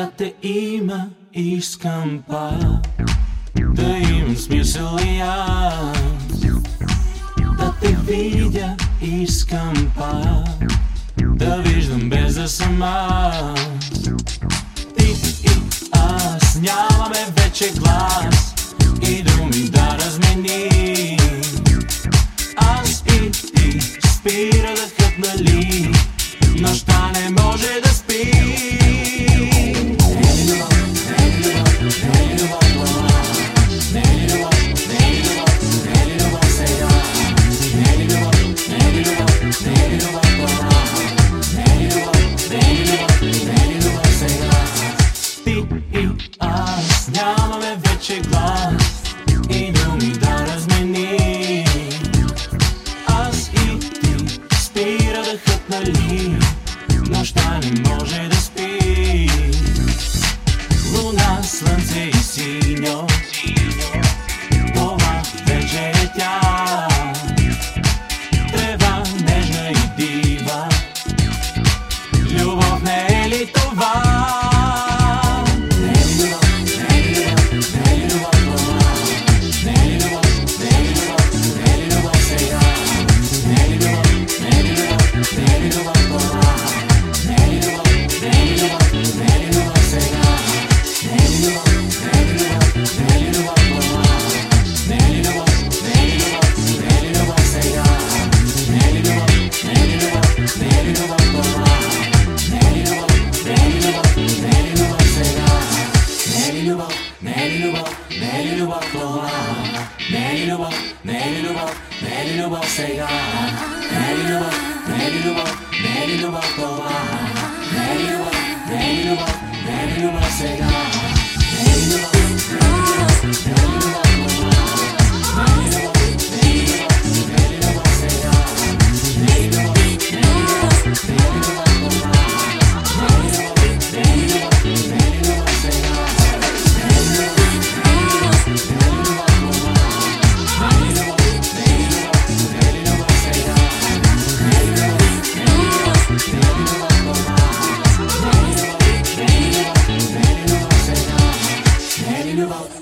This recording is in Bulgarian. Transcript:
да те има, искам пак Да имам смисъл и аз. Да те видя, искам пак Да виждам без да съм аз. Ти и аз нямаме вече глас И думи да размени Аз и ти спира дъхът нали Нощта вече глас И думи да размени. Аз и ти спира дъхът нали Нощта не може да спи. Луна, слънце и синьо Това вече е тя Не е ли любов, не е ли любов, не е ли любов сега? Не е ли любов, не е ли любов, не е ли любов това? Не е ли любов?